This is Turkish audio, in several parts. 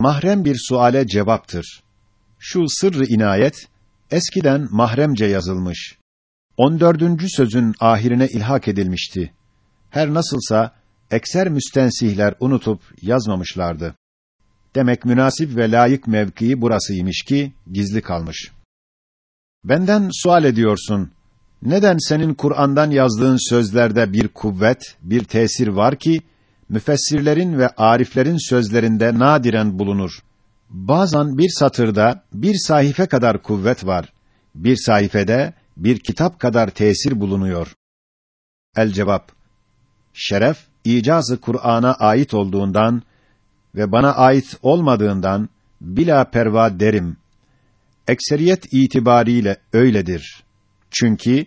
Mahrem bir suale cevaptır. Şu sırrı inayet eskiden mahremce yazılmış. 14. sözün ahirine ilhak edilmişti. Her nasılsa ekser müstensihler unutup yazmamışlardı. Demek münasip ve layık mevkii burasıymış ki gizli kalmış. Benden sual ediyorsun. Neden senin Kur'an'dan yazdığın sözlerde bir kuvvet, bir tesir var ki müfessirlerin ve ariflerin sözlerinde nadiren bulunur? Bazen bir satırda bir sayfa kadar kuvvet var. Bir sayfede bir kitap kadar tesir bulunuyor. El cevap Şeref icazı Kur'an'a ait olduğundan ve bana ait olmadığından bila perva derim. Ekseriyet itibariyle öyledir. Çünkü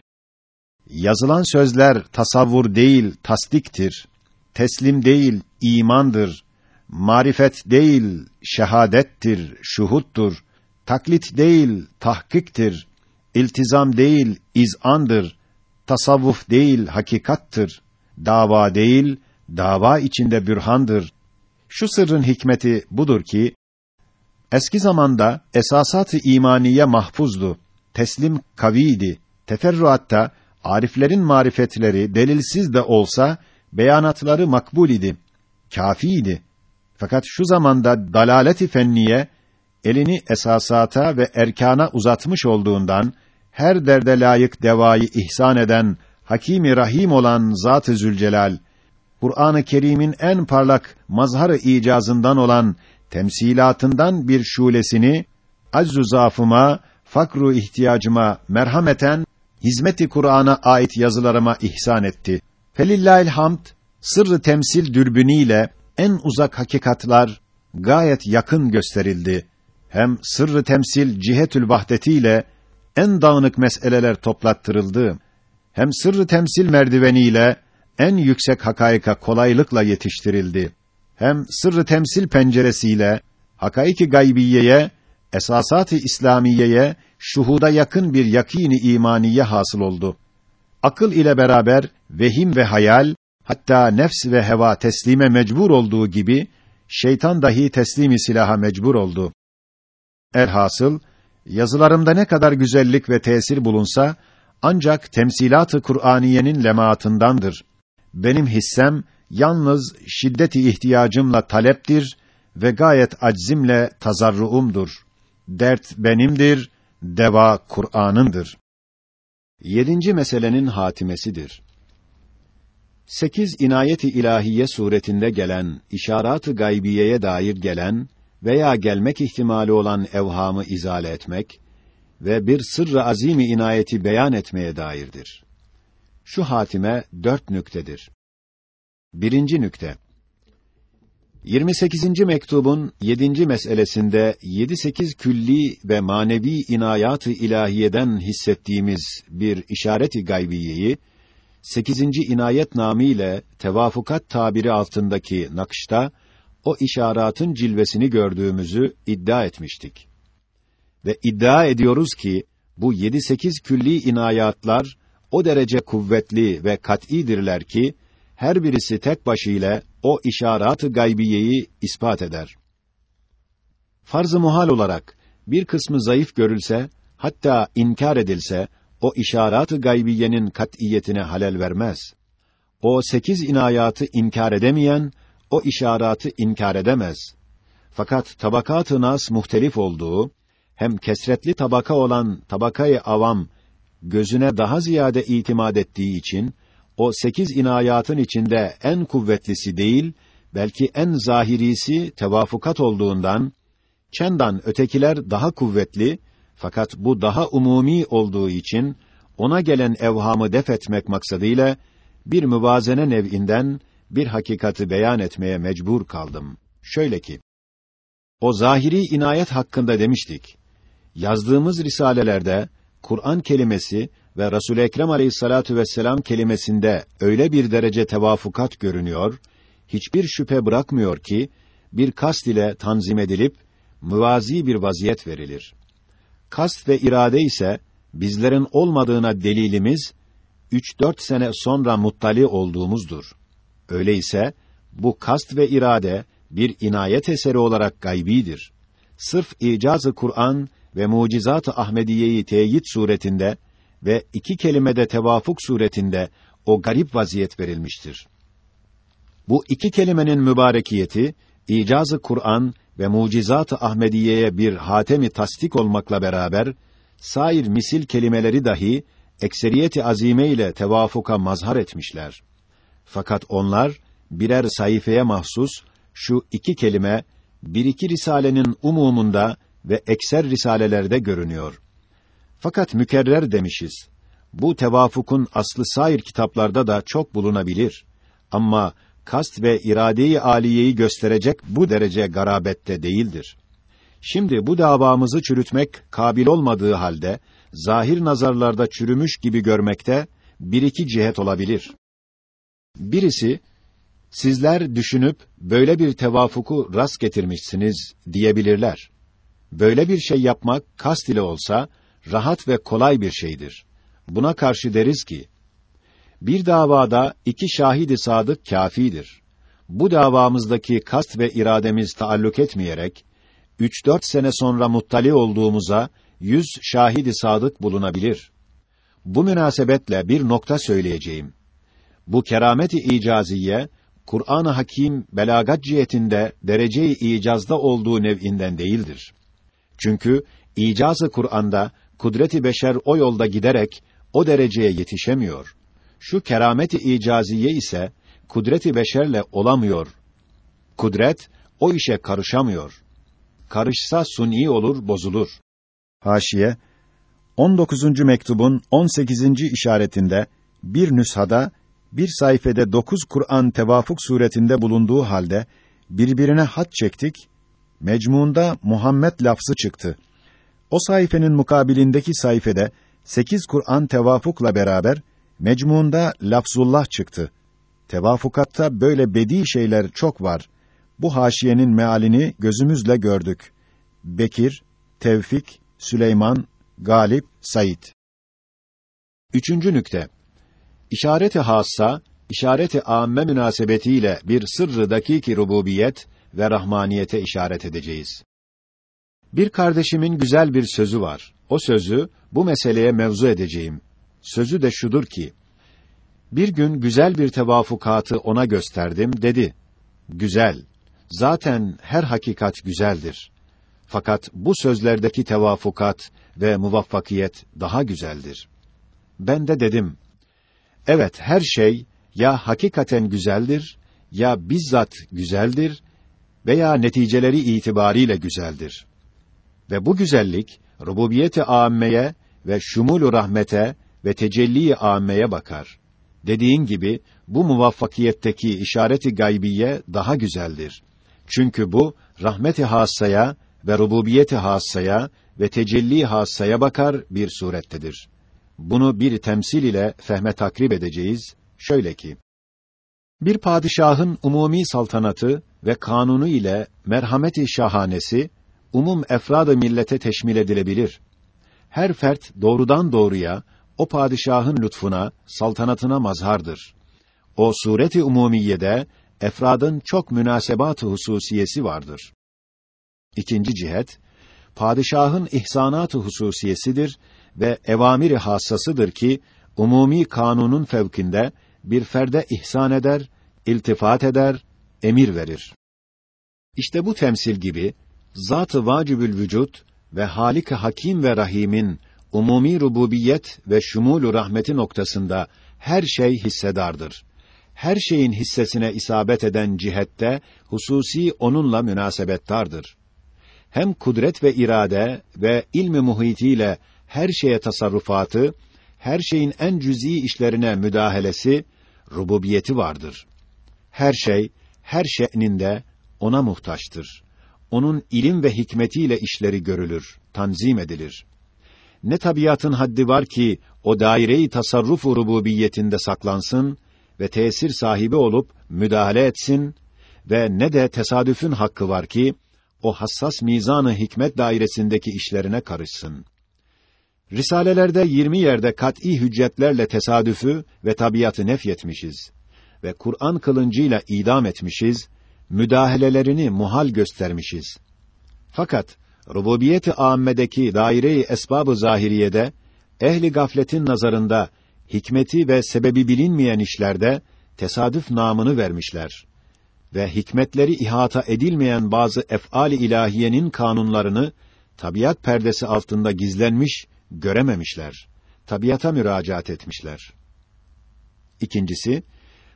yazılan sözler tasavvur değil, tasdiktir. Teslim değil, imandır. Marifet değil, şehadettir, şuhuttur. Taklit değil, tahkiktir. İltizam değil, izandır. Tasavvuf değil, hakikattır. Dava değil, dava içinde bürhandır. Şu sırrın hikmeti budur ki eski zamanda esasat-ı imaniye mahfuzdu. Teslim kaviydi. Teferruatta ariflerin marifetleri delilsiz de olsa beyanatları makbul idi. Kâfiydi. Fakat şu zamanda dalaleti fenniye elini esasata ve erkana uzatmış olduğundan her derde layık devayı ihsan eden Hakîm-i Rahim olan Zat-ı Zülcelal Kur'an-ı Kerim'in en parlak mazhar-ı icazından olan temsilatından bir şulesini aczu zaafıma, fakru ihtiyacıma merhameten hizmeti Kur'an'a ait yazılarıma ihsan etti. Felillahil hamd sırrı temsil dürbünüyle en uzak hakikatlar gayet yakın gösterildi. Hem sırrı temsil cihetül vahdetiyle en dağınık meseleler toplattırıldı. Hem sırrı temsil merdiveniyle en yüksek hakaika kolaylıkla yetiştirildi. Hem sırrı temsil penceresiyle hakaiki gaybiyeye, esasat-ı İslamiyeye şuhuda yakın bir yakîn-i imaniye hasıl oldu. Akıl ile beraber vehim ve hayal, hatta nefs ve heva teslime mecbur olduğu gibi şeytan dahi teslimi silaha mecbur oldu. Elhasıl yazılarımda ne kadar güzellik ve tesir bulunsa ancak temsilat-ı Kur'aniyenin lemaatındandır. Benim hissem yalnız şiddeti ihtiyacımla taleptir ve gayet aczimle tazarruumdur. Dert benimdir, deva Kur'an'ındır. Yedinci meselenin hatimesidir. Sekiz inayeti ilahiye suretinde gelen, işarat-ı gaybiyeye dair gelen veya gelmek ihtimali olan evhamı izale etmek ve bir sırrı azimi inayeti beyan etmeye dairdir. Şu hatime dört nüktedir. Birinci nükte. 28. mektubun 7. meselesinde 7-8 külli ve manevi inayat-ı ilahiyeden hissettiğimiz bir işareti gaybiyeyi 8. inayet namiyle tevafukat tabiri altındaki nakışta o işaratın cilvesini gördüğümüzü iddia etmiştik. Ve iddia ediyoruz ki bu 7-8 külli inayatlar o derece kuvvetli ve kat'idirler ki her birisi tek başıyla o işaret-ı gaybiyeyi ispat eder. Farz-ı muhal olarak bir kısmı zayıf görülse, hatta inkar edilse, o işaret-ı gaybiyenin kat'iyetine halel vermez. O sekiz inayatı inkar edemeyen, o işaratı inkar edemez. Fakat tabakat-ı nas muhtelif olduğu, hem kesretli tabaka olan tabakayı avam, gözüne daha ziyade itimat ettiği için, o sekiz inayatın içinde en kuvvetlisi değil, belki en zahirisi tevafukat olduğundan, çendan ötekiler daha kuvvetli, fakat bu daha umumi olduğu için, ona gelen evhamı def etmek maksadıyla, bir müvazene nev'inden, bir hakikati beyan etmeye mecbur kaldım. Şöyle ki, o zahiri inayet hakkında demiştik. Yazdığımız risalelerde, Kur'an kelimesi ve Resul Ekrem Aleyhissalatu vesselam kelimesinde öyle bir derece tevafukat görünüyor, hiçbir şüphe bırakmıyor ki bir kast ile tanzim edilip müvazi bir vaziyet verilir. Kast ve irade ise bizlerin olmadığına delilimiz 3-4 sene sonra muttali olduğumuzdur. Öyleyse bu kast ve irade bir inayet eseri olarak gaybidir. Sırf icazı Kur'an ve mucizat-ı Ahmediyeyi teyit suretinde ve iki kelimede tevafuk suretinde o garip vaziyet verilmiştir. Bu iki kelimenin mübarekiyeti icazı Kur'an ve mucizat-ı Ahmediye'ye bir hatemi tasdik olmakla beraber sair misil kelimeleri dahi ekseriyeti azime ile tevafuka mazhar etmişler. Fakat onlar birer sayfaya mahsus şu iki kelime bir iki risalenin umumunda ve ekser risalelerde görünüyor. Fakat mükerrer demişiz. Bu tevafukun aslı sair kitaplarda da çok bulunabilir. Ama kast ve iradeyi aliyeyi gösterecek bu derece garabette değildir. Şimdi bu davamızı çürütmek kabil olmadığı halde zahir nazarlarda çürümüş gibi görmekte bir iki cihet olabilir. Birisi sizler düşünüp böyle bir tevafuku rast getirmişsiniz diyebilirler. Böyle bir şey yapmak kast ile olsa rahat ve kolay bir şeydir. Buna karşı deriz ki bir davada iki şahidi sadık kâfidir. Bu davamızdaki kast ve irademiz taalluk etmeyerek üç dört sene sonra muttali olduğumuza yüz şahidi sadık bulunabilir. Bu münasebetle bir nokta söyleyeceğim. Bu kerameti icaziye Kur'an-ı Hakim belagat cihetinde derece-i icazda olduğu nev'inden değildir. Çünkü icazı Kur'an'da kudreti beşer o yolda giderek o dereceye yetişemiyor. Şu kerameti icaziye ise kudreti beşerle olamıyor. Kudret o işe karışamıyor. Karışsa suni olur, bozulur. Haşiye 19. mektubun 18. işaretinde bir nüshada bir sayfede dokuz Kur'an tevafuk suretinde bulunduğu halde birbirine hat çektik. Mecmuunda Muhammed lafzı çıktı. O sayfenin mukabilindeki sayfede sekiz Kur'an tevafukla beraber mecmuunda lafzullah çıktı. Tevafukatta böyle bedi şeyler çok var. Bu haşiyenin mealini gözümüzle gördük. Bekir, Tevfik, Süleyman, Galip, Said. Üçüncü nükte. İşareti hassa, işareti âmme münasebetiyle bir sırrı dakiki rububiyet ve rahmaniyete işaret edeceğiz. Bir kardeşimin güzel bir sözü var. O sözü bu meseleye mevzu edeceğim. Sözü de şudur ki: Bir gün güzel bir tevafukatı ona gösterdim dedi. Güzel. Zaten her hakikat güzeldir. Fakat bu sözlerdeki tevafukat ve muvaffakiyet daha güzeldir. Ben de dedim, evet her şey ya hakikaten güzeldir, ya bizzat güzeldir veya neticeleri itibariyle güzeldir. Ve bu güzellik, rububiyeti âmmeye ve şumulu rahmete ve tecelli-i âmmeye bakar. Dediğin gibi, bu muvaffakiyetteki işareti gaybiye daha güzeldir. Çünkü bu, rahmeti hassaya ve rububiyeti hassaya ve tecelli hassaya bakar bir surettedir. Bunu bir temsil ile fehme takrib edeceğiz. Şöyle ki: Bir padişahın umumi saltanatı ve kanunu ile merhameti şahanesi umum efradı millete teşmil edilebilir. Her fert doğrudan doğruya o padişahın lütfuna, saltanatına mazhardır. O sureti umumiyede efradın çok münasebat-ı hususiyesi vardır. İkinci cihet, padişahın ihsanat-ı hususiyesidir ve evamiri hassasıdır ki umumi kanunun fevkinde bir ferde ihsan eder, iltifat eder, emir verir. İşte bu temsil gibi zat-ı vacibül vücut ve halik Hakim ve Rahim'in umumi rububiyet ve şumulu rahmeti noktasında her şey hissedardır. Her şeyin hissesine isabet eden cihette hususi onunla münasebettardır hem kudret ve irade ve ilmi muhitiyle her şeye tasarrufatı, her şeyin en cüz'i işlerine müdahalesi, rububiyeti vardır. Her şey, her şe'ninde ona muhtaçtır. Onun ilim ve hikmetiyle işleri görülür, tanzim edilir. Ne tabiatın haddi var ki o daire-i tasarrufu rububiyetinde saklansın ve tesir sahibi olup müdahale etsin ve ne de tesadüfün hakkı var ki o hassas mizanı hikmet dairesindeki işlerine karışsın. Risalelerde 20 yerde kat'î hüccetlerle tesadüfü ve tabiatı nefyetmişiz ve Kur'an kılıncıyla idam etmişiz müdahalelerini muhal göstermişiz. Fakat rububiyeti âmmedeki daire-i esbab-ı zahiriyede ehli gafletin nazarında hikmeti ve sebebi bilinmeyen işlerde tesadüf namını vermişler ve hikmetleri ihata edilmeyen bazı ef'al-i ilahiyenin kanunlarını tabiat perdesi altında gizlenmiş görememişler. Tabiata müracaat etmişler. İkincisi,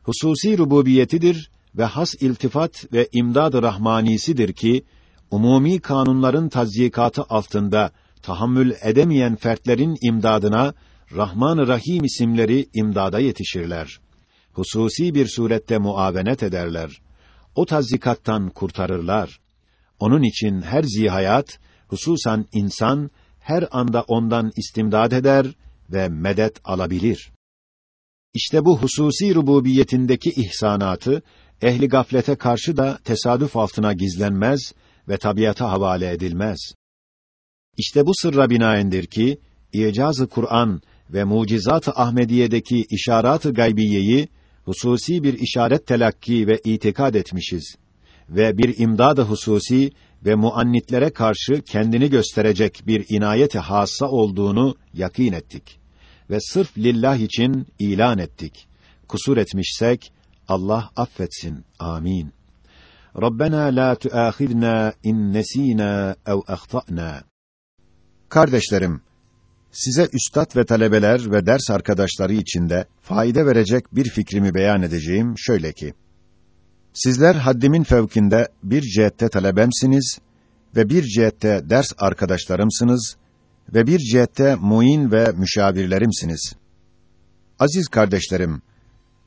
hususi rububiyetidir ve has iltifat ve imdad-ı rahmanisidir ki umumi kanunların tazyikatı altında tahammül edemeyen fertlerin imdadına Rahman-ı Rahim isimleri imdada yetişirler. Hususi bir surette muavenet ederler. O tazyikattan kurtarırlar. Onun için her zihayat, hususan insan, her anda ondan istimdad eder ve medet alabilir. İşte bu hususi rububiyetindeki ihsanatı, ehli gaflete karşı da tesadüf altına gizlenmez ve tabiata havale edilmez. İşte bu sırra binaendir ki, İcaz-ı Kur'an ve Mucizat-ı Ahmediye'deki işaret-ı gaybiyeyi hususi bir işaret telakki ve itikad etmişiz ve bir imdad-ı hususi ve muannitlere karşı kendini gösterecek bir inayet-i hassa olduğunu yakin ettik ve sırf lillah için ilan ettik. Kusur etmişsek Allah affetsin. Amin. Rabbena la tuâkhidna in nesînâ ev ahtâ'nâ. Kardeşlerim, size üstad ve talebeler ve ders arkadaşları içinde fayda verecek bir fikrimi beyan edeceğim şöyle ki: Sizler haddimin fevkinde bir cihette talebemsiniz ve bir cihette ders arkadaşlarımsınız ve bir cihette muin ve müşavirlerimsiniz. Aziz kardeşlerim,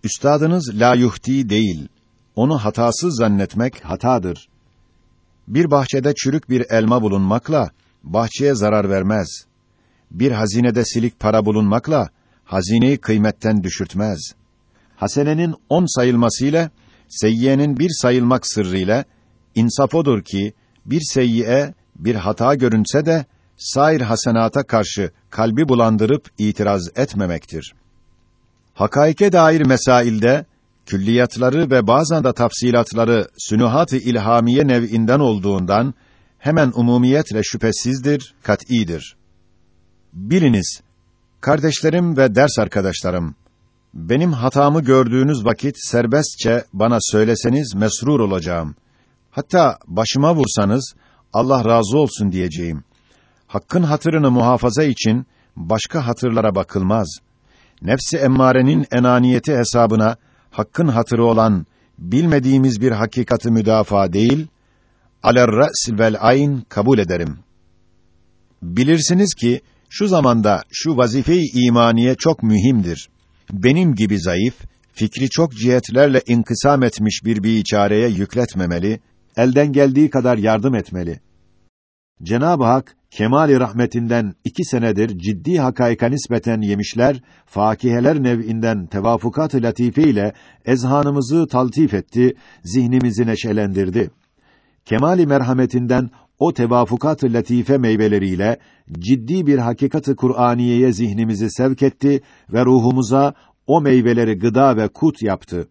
üstadınız la yuhti değil, onu hatasız zannetmek hatadır. Bir bahçede çürük bir elma bulunmakla bahçeye zarar vermez. Bir hazinede silik para bulunmakla hazineyi kıymetten düşürtmez. Hasenenin on sayılmasıyla seyyiyenin bir sayılmak sırrıyla insaf odur ki bir seyyiye bir hata görünse de sair hasenata karşı kalbi bulandırıp itiraz etmemektir. Hakaike dair mesailde külliyatları ve bazen de tafsilatları sünuhat-ı ilhamiye nev'inden olduğundan hemen umumiyetle şüphesizdir, kat'idir. Biliniz, kardeşlerim ve ders arkadaşlarım, benim hatamı gördüğünüz vakit serbestçe bana söyleseniz mesrur olacağım. Hatta başıma vursanız Allah razı olsun diyeceğim. Hakkın hatırını muhafaza için başka hatırlara bakılmaz. Nefsi emmarenin enaniyeti hesabına hakkın hatırı olan bilmediğimiz bir hakikati müdafaa değil, aler ra's vel ayn kabul ederim. Bilirsiniz ki şu zamanda şu vazife-i imaniye çok mühimdir. Benim gibi zayıf, fikri çok cihetlerle inkısam etmiş bir biçareye yükletmemeli, elden geldiği kadar yardım etmeli. Cenab-ı Hak kemali rahmetinden iki senedir ciddi hakaika nispeten yemişler, fakiheler nev'inden tevafukat-ı latife ile ezhanımızı taltif etti, zihnimizi neşelendirdi. Kemali merhametinden o tevafukat-ı latife meyveleriyle ciddi bir hakikati Kur'aniyeye zihnimizi sevk etti ve ruhumuza o meyveleri gıda ve kut yaptı.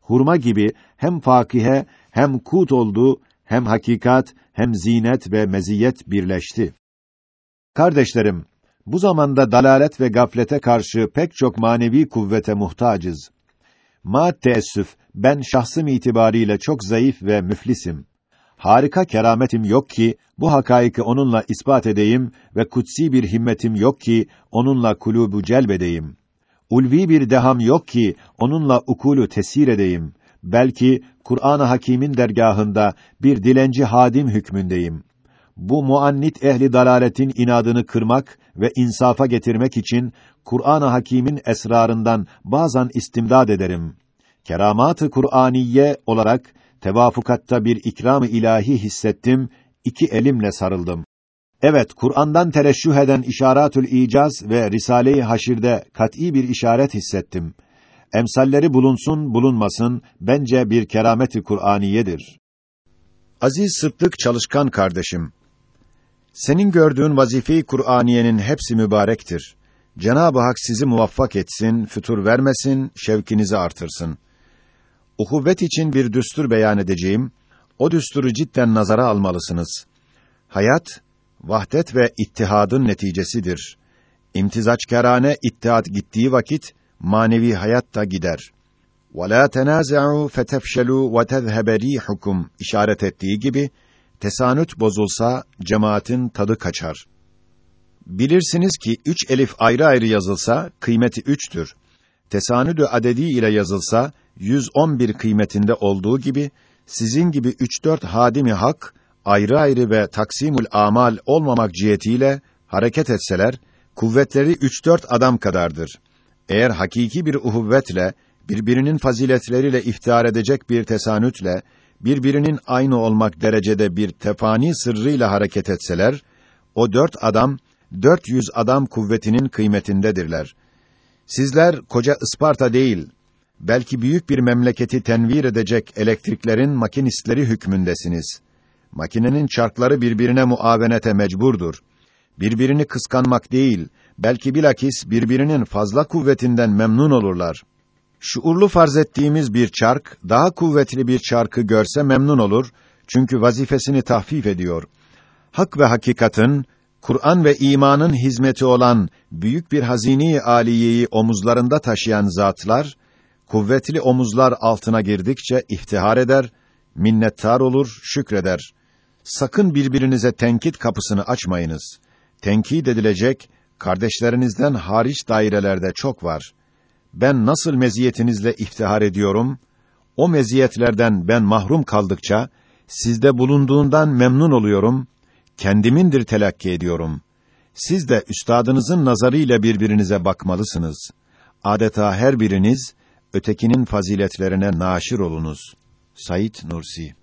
Hurma gibi hem fakihe hem kut oldu, hem hakikat hem zinet ve meziyet birleşti. Kardeşlerim, bu zamanda dalalet ve gaflete karşı pek çok manevi kuvvete muhtacız. Ma teessüf, ben şahsım itibariyle çok zayıf ve müflisim. Harika kerametim yok ki bu hakaiki onunla ispat edeyim ve kutsi bir himmetim yok ki onunla kulubu celbedeyim. Ulvi bir deham yok ki onunla ukulu tesir edeyim. Belki Kur'an-ı Hakîm'in dergahında bir dilenci hadim hükmündeyim bu muannit ehli dalaletin inadını kırmak ve insafa getirmek için Kur'an-ı Hakîm'in esrarından bazen istimdad ederim. Keramat-ı Kur'aniye olarak tevafukatta bir ikram-ı ilahi hissettim, iki elimle sarıldım. Evet, Kur'an'dan tereşüh eden işaretül icaz ve Risale-i Haşir'de kat'î bir işaret hissettim. Emsalleri bulunsun, bulunmasın, bence bir kerameti Kur'aniyedir. Aziz Sıddık çalışkan kardeşim, senin gördüğün vazife-i Kur'aniyenin hepsi mübarektir. Cenab-ı Hak sizi muvaffak etsin, fütur vermesin, şevkinizi artırsın. Uhuvvet için bir düstur beyan edeceğim. O düsturu cidden nazara almalısınız. Hayat, vahdet ve ittihadın neticesidir. İmtizaçkârâne ittihat gittiği vakit, manevi hayat da gider. وَلَا تَنَازَعُوا فَتَفْشَلُوا وَتَذْهَبَ رِيحُكُمْ işaret ettiği gibi, tesanüt bozulsa, cemaatin tadı kaçar. Bilirsiniz ki üç elif ayrı ayrı yazılsa, kıymeti üçtür. Tesanüdü adedi ile yazılsa, 111 kıymetinde olduğu gibi, sizin gibi üç dört hadimi hak, ayrı ayrı ve taksimül amal olmamak cihetiyle hareket etseler, kuvvetleri üç dört adam kadardır. Eğer hakiki bir uhuvvetle, birbirinin faziletleriyle iftihar edecek bir tesanütle, birbirinin aynı olmak derecede bir tefani sırrıyla hareket etseler, o dört adam, dört yüz adam kuvvetinin kıymetindedirler. Sizler koca Isparta değil, belki büyük bir memleketi tenvir edecek elektriklerin makinistleri hükmündesiniz. Makinenin çarkları birbirine muavenete mecburdur. Birbirini kıskanmak değil, belki bilakis birbirinin fazla kuvvetinden memnun olurlar. Şuurlu farz ettiğimiz bir çark, daha kuvvetli bir çarkı görse memnun olur, çünkü vazifesini tahfif ediyor. Hak ve hakikatin, Kur'an ve imanın hizmeti olan büyük bir hazine-i aliyeyi omuzlarında taşıyan zatlar, kuvvetli omuzlar altına girdikçe iftihar eder, minnettar olur, şükreder. Sakın birbirinize tenkit kapısını açmayınız. Tenkit edilecek, kardeşlerinizden hariç dairelerde çok var. Ben nasıl meziyetinizle iftihar ediyorum, o meziyetlerden ben mahrum kaldıkça, sizde bulunduğundan memnun oluyorum, kendimindir telakki ediyorum. Siz de üstadınızın nazarıyla birbirinize bakmalısınız. Adeta her biriniz, ötekinin faziletlerine naşir olunuz. Sayit Nursi